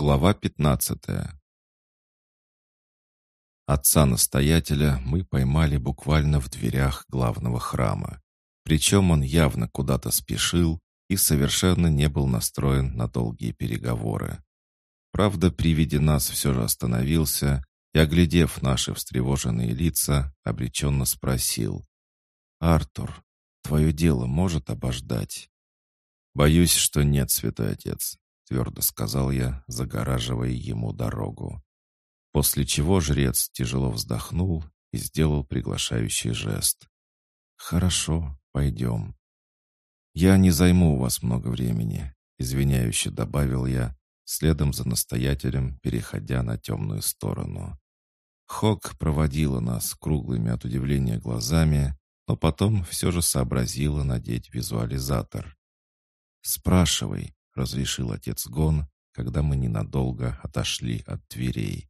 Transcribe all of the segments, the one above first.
Глава 15 Отца-настоятеля мы поймали буквально в дверях главного храма. Причем он явно куда-то спешил и совершенно не был настроен на долгие переговоры. Правда, при виде нас все же остановился и, оглядев наши встревоженные лица, обреченно спросил. «Артур, твое дело может обождать?» «Боюсь, что нет, святой отец твердо сказал я, загораживая ему дорогу. После чего жрец тяжело вздохнул и сделал приглашающий жест. «Хорошо, пойдем». «Я не займу у вас много времени», — извиняюще добавил я, следом за настоятелем, переходя на темную сторону. Хок проводила нас круглыми от удивления глазами, но потом все же сообразила надеть визуализатор. «Спрашивай», — разрешил отец Гон, когда мы ненадолго отошли от дверей.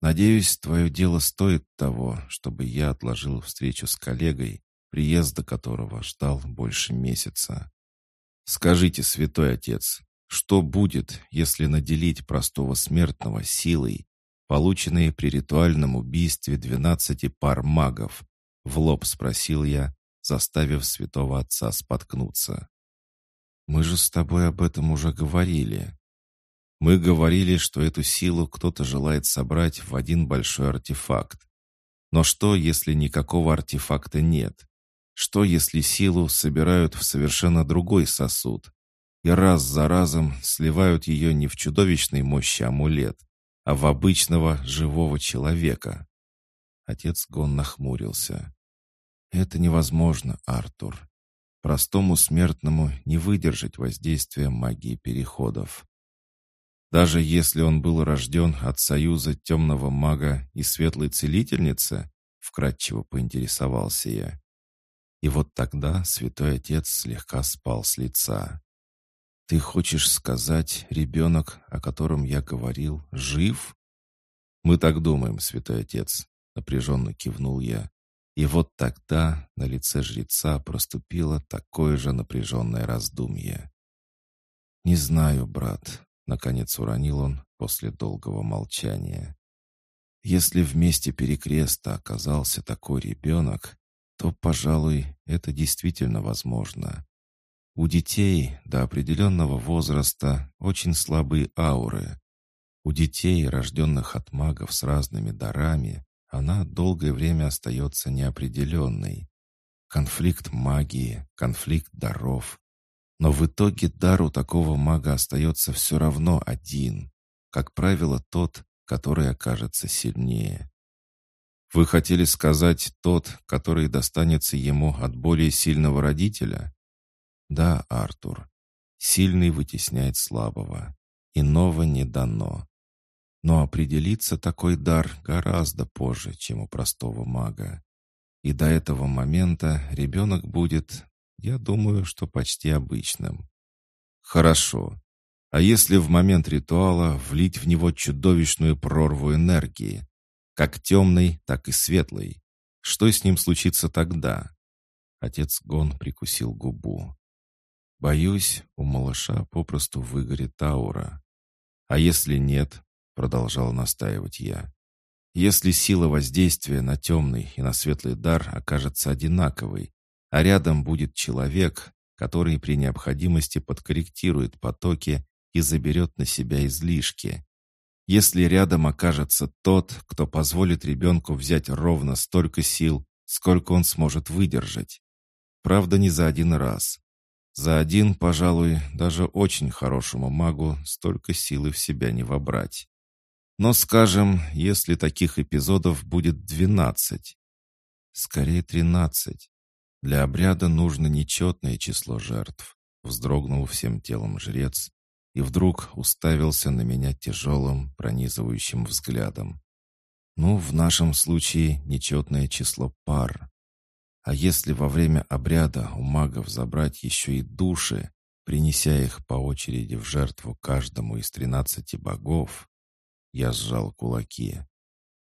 «Надеюсь, твое дело стоит того, чтобы я отложил встречу с коллегой, приезда которого ждал больше месяца. Скажите, святой отец, что будет, если наделить простого смертного силой, полученной при ритуальном убийстве двенадцати пар магов?» — в лоб спросил я, заставив святого отца споткнуться. Мы же с тобой об этом уже говорили. Мы говорили, что эту силу кто-то желает собрать в один большой артефакт. Но что, если никакого артефакта нет? Что, если силу собирают в совершенно другой сосуд? И раз за разом сливают ее не в чудовищной мощи амулет, а в обычного живого человека. Отец Гон нахмурился. «Это невозможно, Артур. Простому смертному не выдержать воздействия магии переходов. Даже если он был рожден от союза темного мага и светлой целительницы, вкратчиво поинтересовался я. И вот тогда святой отец слегка спал с лица. «Ты хочешь сказать, ребенок, о котором я говорил, жив?» «Мы так думаем, святой отец», — напряженно кивнул я. И вот тогда на лице жреца проступило такое же напряженное раздумье. «Не знаю, брат», — наконец уронил он после долгого молчания. «Если вместе перекреста оказался такой ребенок, то, пожалуй, это действительно возможно. У детей до определенного возраста очень слабые ауры. У детей, рожденных от магов с разными дарами, она долгое время остается неопределенной. Конфликт магии, конфликт даров. Но в итоге дар у такого мага остается все равно один. Как правило, тот, который окажется сильнее. Вы хотели сказать тот, который достанется ему от более сильного родителя? Да, Артур. Сильный вытесняет слабого. Иного не дано. Но определиться такой дар гораздо позже, чем у простого мага. И до этого момента ребенок будет, я думаю, что почти обычным. Хорошо. А если в момент ритуала влить в него чудовищную прорву энергии, как темной, так и светлой, что с ним случится тогда? Отец Гон прикусил губу. Боюсь, у малыша попросту выгорит аура. А если нет, — продолжал настаивать я. «Если сила воздействия на темный и на светлый дар окажется одинаковой, а рядом будет человек, который при необходимости подкорректирует потоки и заберет на себя излишки. Если рядом окажется тот, кто позволит ребенку взять ровно столько сил, сколько он сможет выдержать. Правда, не за один раз. За один, пожалуй, даже очень хорошему магу столько силы в себя не вобрать. Но, скажем, если таких эпизодов будет двенадцать, скорее тринадцать, для обряда нужно нечетное число жертв, вздрогнул всем телом жрец и вдруг уставился на меня тяжелым, пронизывающим взглядом. Ну, в нашем случае нечетное число пар. А если во время обряда у магов забрать еще и души, принеся их по очереди в жертву каждому из тринадцати богов, я сжал кулаки.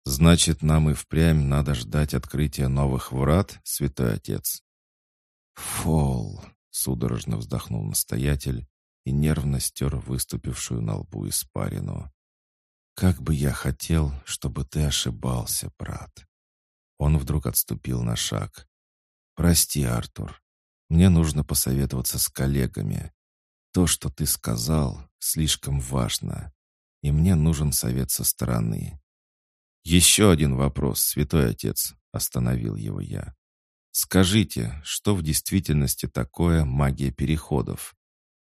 «Значит, нам и впрямь надо ждать открытия новых врат, святой отец?» «Фол!» — судорожно вздохнул настоятель и нервно стер выступившую на лбу испарину. «Как бы я хотел, чтобы ты ошибался, брат!» Он вдруг отступил на шаг. «Прости, Артур, мне нужно посоветоваться с коллегами. То, что ты сказал, слишком важно, и мне нужен совет со стороны». «Еще один вопрос, святой отец», — остановил его я. «Скажите, что в действительности такое магия переходов?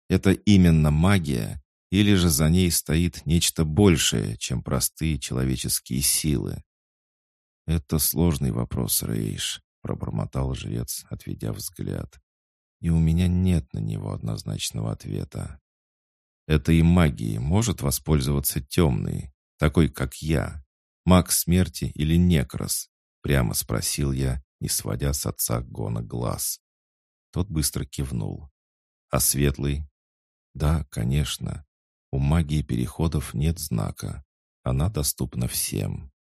Это именно магия, или же за ней стоит нечто большее, чем простые человеческие силы?» «Это сложный вопрос, Рейш», — пробормотал жрец, отведя взгляд. «И у меня нет на него однозначного ответа. Этой магией может воспользоваться темный, такой, как я, маг смерти или некрос?» — прямо спросил я, не сводя с отца Гона глаз. Тот быстро кивнул. «А светлый?» «Да, конечно. У магии переходов нет знака. Она доступна всем.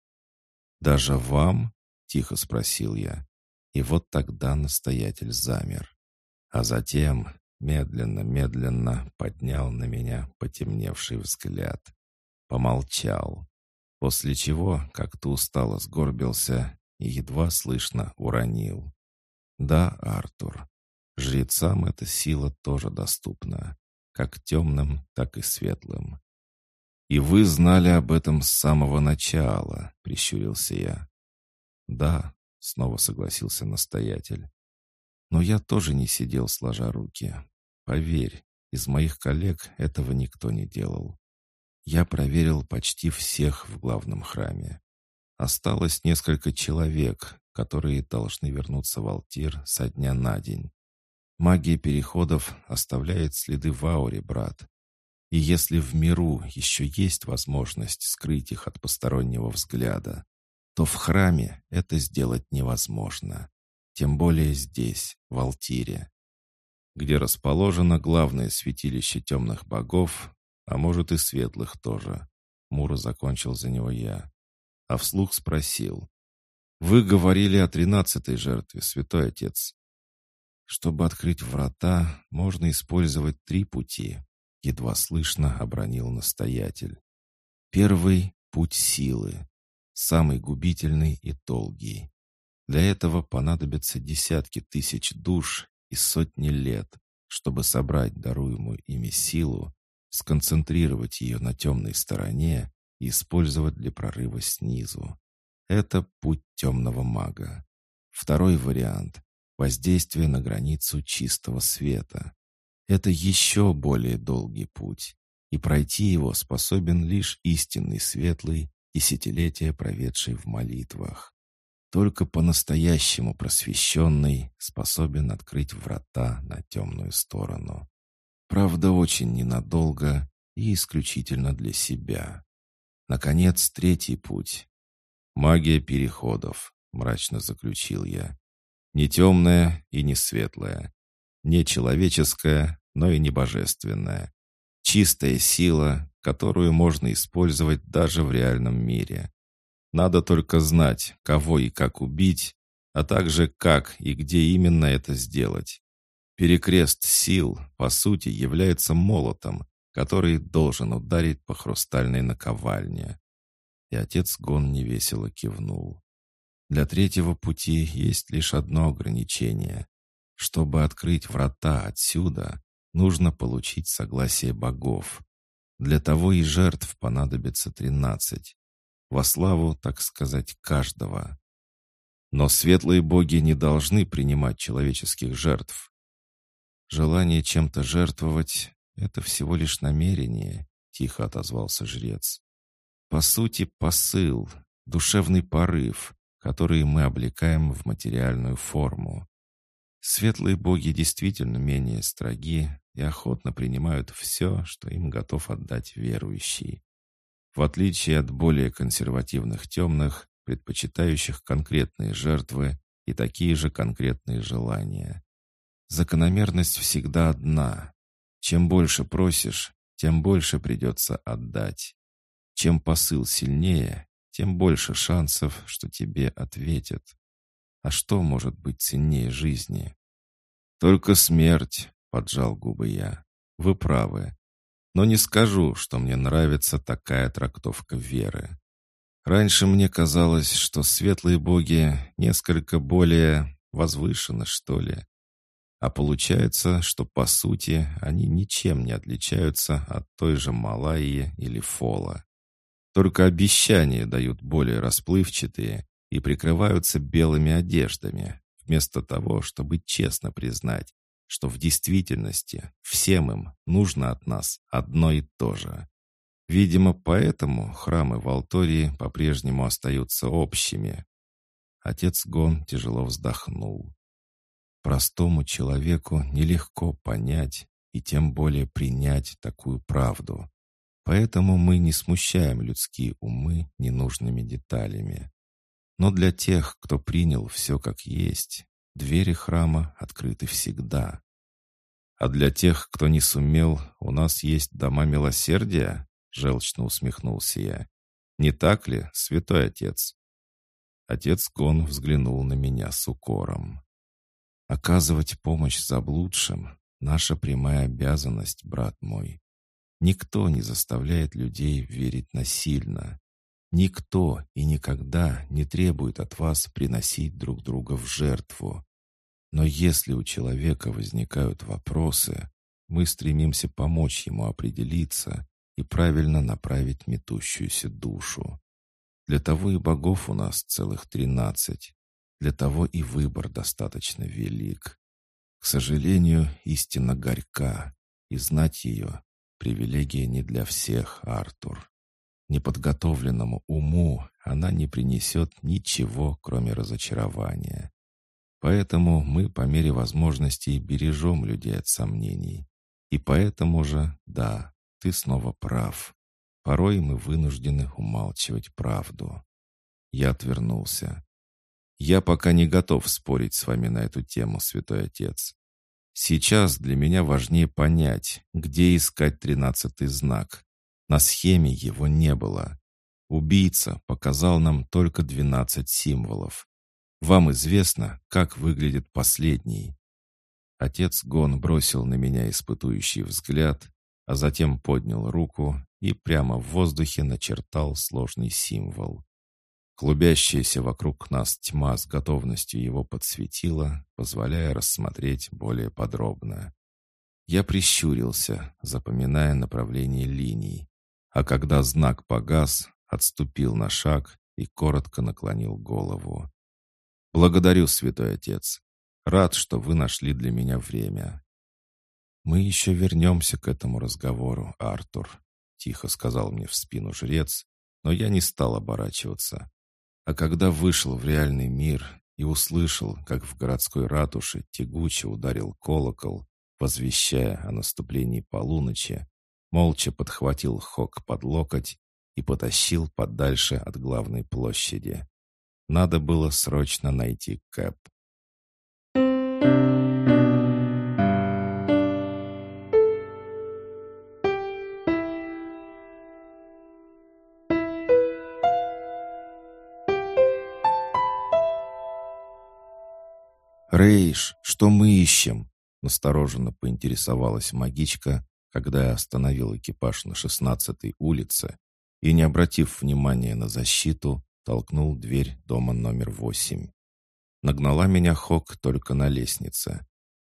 «Даже вам?» — тихо спросил я. И вот тогда настоятель замер. А затем медленно-медленно поднял на меня потемневший взгляд. Помолчал. После чего как-то устало сгорбился и едва слышно уронил. «Да, Артур, жрецам эта сила тоже доступна, как темным, так и светлым. «И вы знали об этом с самого начала», — прищурился я. «Да», — снова согласился настоятель. «Но я тоже не сидел сложа руки. Поверь, из моих коллег этого никто не делал. Я проверил почти всех в главном храме. Осталось несколько человек, которые должны вернуться в Алтир со дня на день. Магия переходов оставляет следы в ауре, брат. И если в миру еще есть возможность скрыть их от постороннего взгляда, то в храме это сделать невозможно. Тем более здесь, в Алтире, где расположено главное святилище темных богов, а может и светлых тоже. Мура закончил за него я. А вслух спросил. «Вы говорили о тринадцатой жертве, святой отец. Чтобы открыть врата, можно использовать три пути. Едва слышно обронил настоятель. Первый — путь силы, самый губительный и долгий. Для этого понадобятся десятки тысяч душ и сотни лет, чтобы собрать даруемую ими силу, сконцентрировать ее на темной стороне и использовать для прорыва снизу. Это путь темного мага. Второй вариант — воздействие на границу чистого света. Это еще более долгий путь, и пройти его способен лишь истинный светлый, десятилетия проведший в молитвах. Только по-настоящему просвещенный способен открыть врата на темную сторону. Правда, очень ненадолго и исключительно для себя. Наконец, третий путь. «Магия переходов», — мрачно заключил я. «Не темная и не светлая, не человеческая, но и не божественная. Чистая сила, которую можно использовать даже в реальном мире. Надо только знать, кого и как убить, а также как и где именно это сделать. Перекрест сил, по сути, является молотом, который должен ударить по хрустальной наковальне. И отец Гон невесело кивнул. Для третьего пути есть лишь одно ограничение. Чтобы открыть врата отсюда, нужно получить согласие богов. Для того и жертв понадобится тринадцать. Во славу, так сказать, каждого. Но светлые боги не должны принимать человеческих жертв. Желание чем-то жертвовать — это всего лишь намерение, тихо отозвался жрец. По сути, посыл, душевный порыв, который мы облекаем в материальную форму. Светлые боги действительно менее строги и охотно принимают все, что им готов отдать верующий. В отличие от более консервативных темных, предпочитающих конкретные жертвы и такие же конкретные желания. Закономерность всегда одна. Чем больше просишь, тем больше придется отдать. Чем посыл сильнее, тем больше шансов, что тебе ответят. А что может быть ценнее жизни? Только смерть, поджал губы я. вы правы. Но не скажу, что мне нравится такая трактовка веры. Раньше мне казалось, что светлые боги несколько более возвышены, что ли. А получается, что по сути они ничем не отличаются от той же Малайи или Фола. Только обещания дают более расплывчатые и прикрываются белыми одеждами, вместо того, чтобы честно признать, что в действительности всем им нужно от нас одно и то же. Видимо, поэтому храмы в Алтории по-прежнему остаются общими. Отец Гон тяжело вздохнул. Простому человеку нелегко понять и тем более принять такую правду. Поэтому мы не смущаем людские умы ненужными деталями. Но для тех, кто принял все как есть, двери храма открыты всегда. А для тех, кто не сумел, у нас есть дома милосердия, желчно усмехнулся я. Не так ли, святой отец? Отец Гон взглянул на меня с укором. Оказывать помощь заблудшим — наша прямая обязанность, брат мой. Никто не заставляет людей верить насильно. Никто и никогда не требует от вас приносить друг друга в жертву. Но если у человека возникают вопросы, мы стремимся помочь ему определиться и правильно направить метущуюся душу. Для того и богов у нас целых тринадцать. Для того и выбор достаточно велик. К сожалению, истина горька, и знать ее Привилегия не для всех, Артур. Неподготовленному уму она не принесет ничего, кроме разочарования. Поэтому мы по мере возможностей бережем людей от сомнений. И поэтому же, да, ты снова прав. Порой мы вынуждены умалчивать правду. Я отвернулся. Я пока не готов спорить с вами на эту тему, святой отец. Сейчас для меня важнее понять, где искать тринадцатый знак. На схеме его не было. Убийца показал нам только двенадцать символов. Вам известно, как выглядит последний. Отец Гон бросил на меня испытующий взгляд, а затем поднял руку и прямо в воздухе начертал сложный символ. Клубящаяся вокруг нас тьма с готовностью его подсветила, позволяя рассмотреть более подробно. Я прищурился, запоминая направление линий, а когда знак погас, отступил на шаг и коротко наклонил голову. «Благодарю, святой отец. Рад, что вы нашли для меня время». «Мы еще вернемся к этому разговору, Артур», — тихо сказал мне в спину жрец, но я не стал оборачиваться. А когда вышел в реальный мир и услышал, как в городской ратуше тягуче ударил колокол, возвещая о наступлении полуночи, молча подхватил Хок под локоть и потащил подальше от главной площади. Надо было срочно найти Кэп. «Рейш, что мы ищем?» Настороженно поинтересовалась магичка, когда я остановил экипаж на шестнадцатой улице и, не обратив внимания на защиту, толкнул дверь дома номер восемь. Нагнала меня Хок только на лестнице.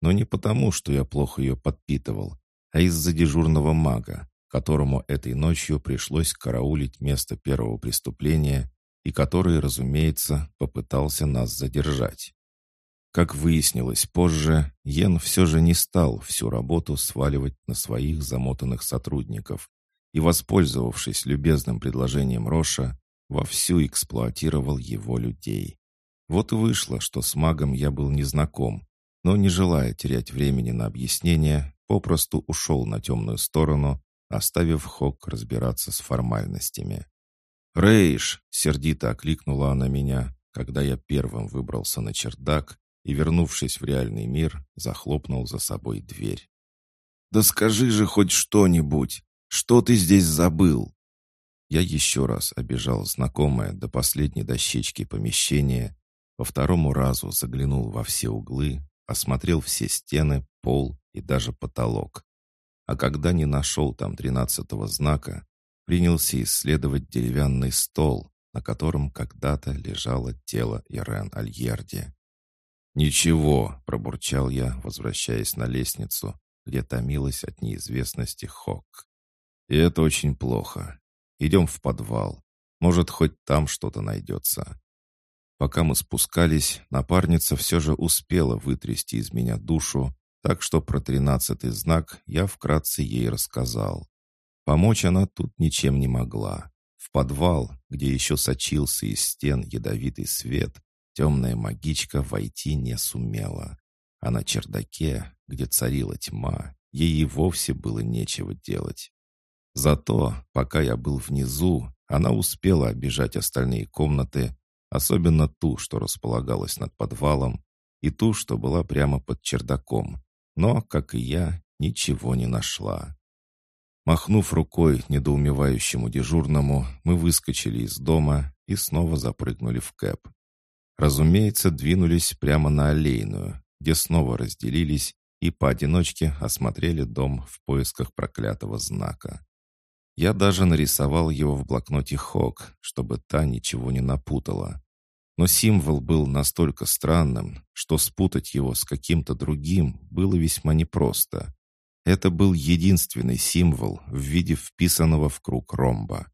Но не потому, что я плохо ее подпитывал, а из-за дежурного мага, которому этой ночью пришлось караулить место первого преступления и который, разумеется, попытался нас задержать. Как выяснилось позже, Йен все же не стал всю работу сваливать на своих замотанных сотрудников и, воспользовавшись любезным предложением Роша, вовсю эксплуатировал его людей. Вот и вышло, что с магом я был незнаком, но, не желая терять времени на объяснение, попросту ушел на темную сторону, оставив Хок разбираться с формальностями. «Рейш!» — сердито окликнула она меня, когда я первым выбрался на чердак и, вернувшись в реальный мир, захлопнул за собой дверь. «Да скажи же хоть что-нибудь! Что ты здесь забыл?» Я еще раз обежал знакомое до последней дощечки помещение, по второму разу заглянул во все углы, осмотрел все стены, пол и даже потолок. А когда не нашел там тринадцатого знака, принялся исследовать деревянный стол, на котором когда-то лежало тело Ирен Альерди. «Ничего», — пробурчал я, возвращаясь на лестницу, где томилась от неизвестности Хок. «И это очень плохо. Идем в подвал. Может, хоть там что-то найдется». Пока мы спускались, напарница все же успела вытрясти из меня душу, так что про тринадцатый знак я вкратце ей рассказал. Помочь она тут ничем не могла. В подвал, где еще сочился из стен ядовитый свет, темная магичка войти не сумела. А на чердаке, где царила тьма, ей и вовсе было нечего делать. Зато, пока я был внизу, она успела обижать остальные комнаты, особенно ту, что располагалась над подвалом, и ту, что была прямо под чердаком, но, как и я, ничего не нашла. Махнув рукой недоумевающему дежурному, мы выскочили из дома и снова запрыгнули в кэп. Разумеется, двинулись прямо на аллейную, где снова разделились и поодиночке осмотрели дом в поисках проклятого знака. Я даже нарисовал его в блокноте Хок, чтобы та ничего не напутала. Но символ был настолько странным, что спутать его с каким-то другим было весьма непросто. Это был единственный символ в виде вписанного в круг ромба.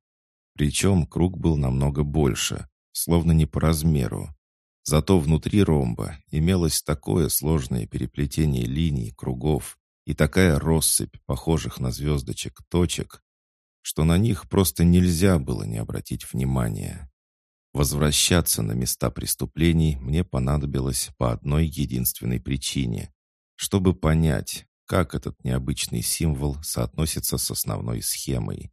Причем круг был намного больше, словно не по размеру. Зато внутри ромба имелось такое сложное переплетение линий, кругов и такая россыпь похожих на звездочек точек, что на них просто нельзя было не обратить внимания. Возвращаться на места преступлений мне понадобилось по одной единственной причине, чтобы понять, как этот необычный символ соотносится с основной схемой.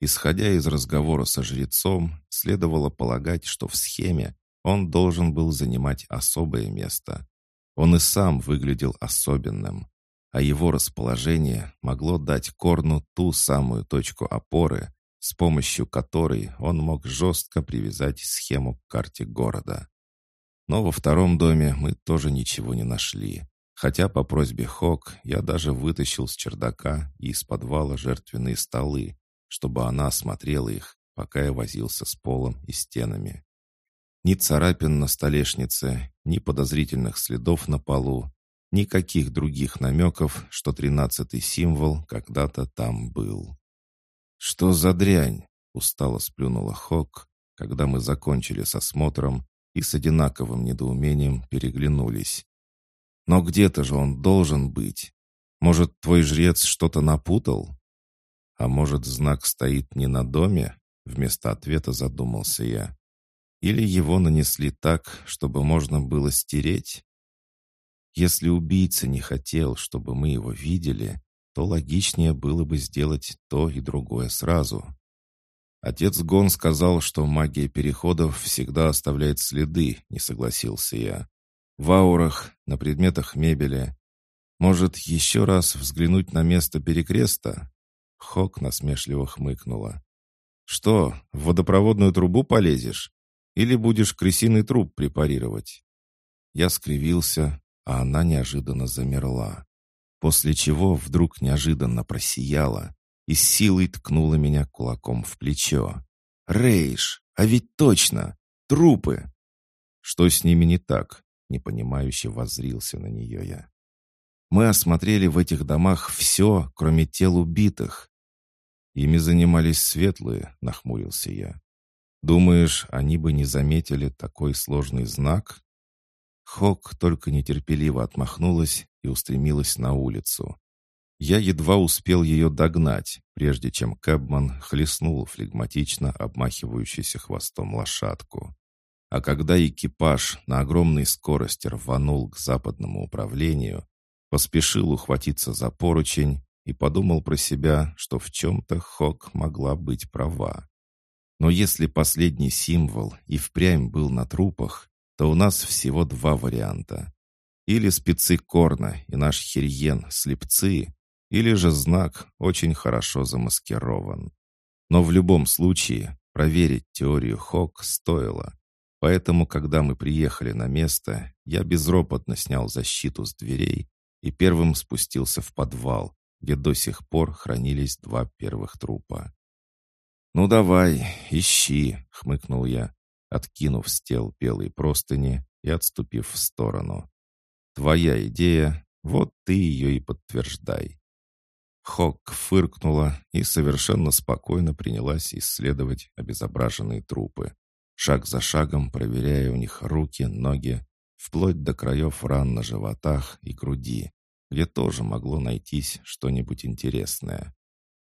Исходя из разговора со жрецом, следовало полагать, что в схеме он должен был занимать особое место. Он и сам выглядел особенным, а его расположение могло дать Корну ту самую точку опоры, с помощью которой он мог жестко привязать схему к карте города. Но во втором доме мы тоже ничего не нашли, хотя по просьбе Хок я даже вытащил с чердака и из подвала жертвенные столы, чтобы она осмотрела их, пока я возился с полом и стенами. Ни царапин на столешнице, ни подозрительных следов на полу, никаких других намеков, что тринадцатый символ когда-то там был. «Что за дрянь?» — устало сплюнула Хок, когда мы закончили с осмотром и с одинаковым недоумением переглянулись. «Но где-то же он должен быть. Может, твой жрец что-то напутал?» «А может, знак стоит не на доме?» Вместо ответа задумался я. «Или его нанесли так, чтобы можно было стереть?» Если убийца не хотел, чтобы мы его видели, то логичнее было бы сделать то и другое сразу. Отец Гон сказал, что магия переходов всегда оставляет следы, не согласился я. В аурах, на предметах мебели. Может, еще раз взглянуть на место перекреста? Хок насмешливо хмыкнула. «Что, в водопроводную трубу полезешь? Или будешь крысиный труп препарировать?» Я скривился, а она неожиданно замерла после чего вдруг неожиданно просияла и силой ткнула меня кулаком в плечо. «Рейш, а ведь точно! Трупы!» «Что с ними не так?» — непонимающе воззрился на нее я. «Мы осмотрели в этих домах все, кроме тел убитых». «Ими занимались светлые», — нахмурился я. «Думаешь, они бы не заметили такой сложный знак?» Хок только нетерпеливо отмахнулась и устремилась на улицу. Я едва успел ее догнать, прежде чем Кэбман хлестнул флегматично обмахивающийся хвостом лошадку. А когда экипаж на огромной скорости рванул к западному управлению, поспешил ухватиться за поручень и подумал про себя, что в чем-то Хок могла быть права. Но если последний символ и впрямь был на трупах, то у нас всего два варианта. Или спецы Корна и наш Хирьен — слепцы, или же знак очень хорошо замаскирован. Но в любом случае проверить теорию Хок стоило. Поэтому, когда мы приехали на место, я безропотно снял защиту с дверей и первым спустился в подвал, где до сих пор хранились два первых трупа. «Ну давай, ищи», — хмыкнул я, откинув с тел белые простыни и отступив в сторону. «Твоя идея, вот ты ее и подтверждай». Хок фыркнула и совершенно спокойно принялась исследовать обезображенные трупы, шаг за шагом проверяя у них руки, ноги, вплоть до краев ран на животах и груди, где тоже могло найтись что-нибудь интересное.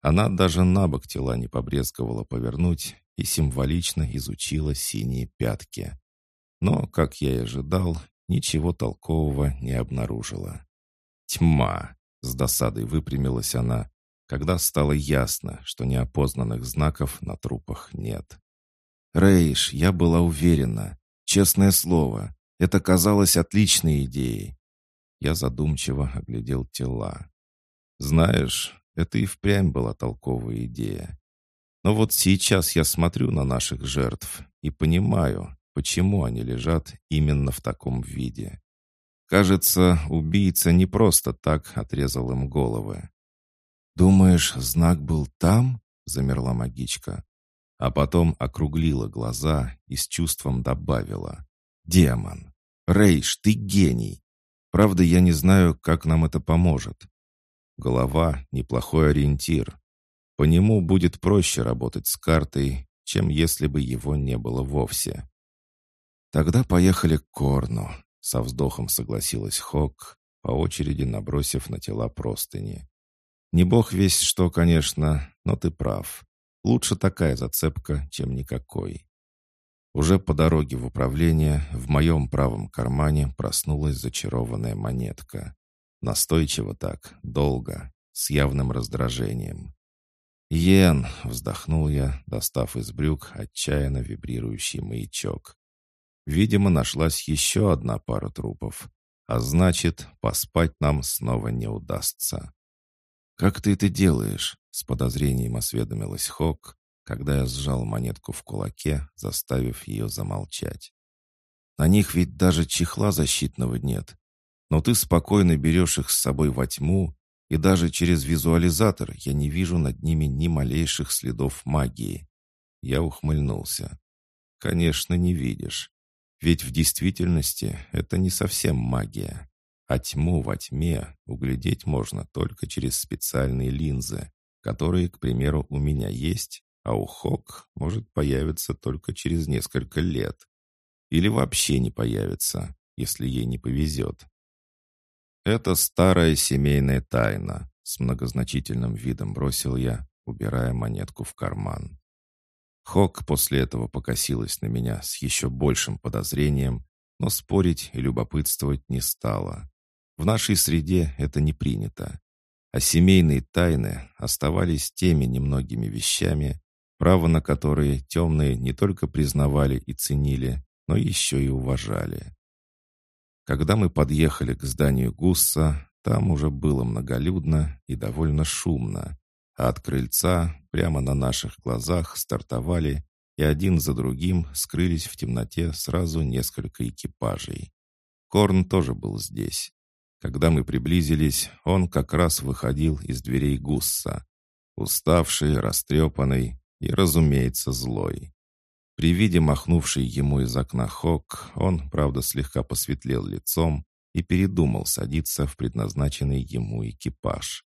Она даже на бок тела не побрезговала повернуть и символично изучила синие пятки. Но, как я и ожидал, ничего толкового не обнаружила. «Тьма!» — с досадой выпрямилась она, когда стало ясно, что неопознанных знаков на трупах нет. «Рейш, я была уверена. Честное слово, это казалось отличной идеей. Я задумчиво оглядел тела. Знаешь, это и впрямь была толковая идея. Но вот сейчас я смотрю на наших жертв и понимаю, почему они лежат именно в таком виде. Кажется, убийца не просто так отрезал им головы. «Думаешь, знак был там?» — замерла магичка. А потом округлила глаза и с чувством добавила. «Демон! Рейш, ты гений! Правда, я не знаю, как нам это поможет. Голова — неплохой ориентир. По нему будет проще работать с картой, чем если бы его не было вовсе. Тогда поехали к Корну. Со вздохом согласилась Хок, по очереди набросив на тела простыни. Не бог весь что, конечно, но ты прав. Лучше такая зацепка, чем никакой. Уже по дороге в управление в моем правом кармане проснулась зачарованная монетка. Настойчиво так, долго, с явным раздражением. «Йен!» — вздохнул я, достав из брюк отчаянно вибрирующий маячок. Видимо, нашлась еще одна пара трупов, а значит, поспать нам снова не удастся. «Как ты это делаешь?» — с подозрением осведомилась Хок, когда я сжал монетку в кулаке, заставив ее замолчать. «На них ведь даже чехла защитного нет, но ты спокойно берешь их с собой во тьму, и даже через визуализатор я не вижу над ними ни малейших следов магии. Я ухмыльнулся. Конечно, не видишь. Ведь в действительности это не совсем магия. А тьму во тьме углядеть можно только через специальные линзы, которые, к примеру, у меня есть, а у Хок может появиться только через несколько лет. Или вообще не появится, если ей не повезет. «Это старая семейная тайна», — с многозначительным видом бросил я, убирая монетку в карман. Хок после этого покосилась на меня с еще большим подозрением, но спорить и любопытствовать не стала. В нашей среде это не принято. А семейные тайны оставались теми немногими вещами, право на которые темные не только признавали и ценили, но еще и уважали. Когда мы подъехали к зданию Гусса, там уже было многолюдно и довольно шумно, а от крыльца прямо на наших глазах стартовали и один за другим скрылись в темноте сразу несколько экипажей. Корн тоже был здесь. Когда мы приблизились, он как раз выходил из дверей Гусса, уставший, растрепанный и, разумеется, злой. При виде махнувшей ему из окна Хок, он, правда, слегка посветлел лицом и передумал садиться в предназначенный ему экипаж.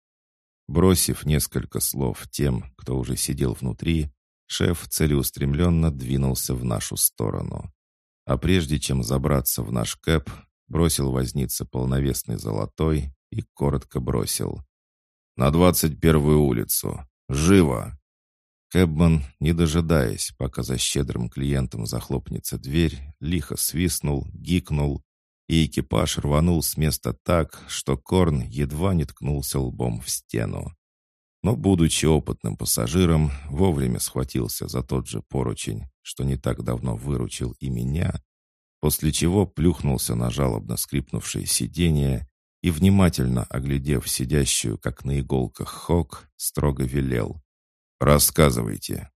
Бросив несколько слов тем, кто уже сидел внутри, шеф целеустремленно двинулся в нашу сторону. А прежде чем забраться в наш кэп, бросил возница полновесный золотой и коротко бросил. «На двадцать первую улицу! Живо!» Кэбман, не дожидаясь, пока за щедрым клиентом захлопнется дверь, лихо свистнул, гикнул, и экипаж рванул с места так, что Корн едва не ткнулся лбом в стену. Но, будучи опытным пассажиром, вовремя схватился за тот же поручень, что не так давно выручил и меня, после чего плюхнулся на жалобно скрипнувшее сиденье и, внимательно оглядев сидящую, как на иголках, Хок, строго велел. «Рассказывайте,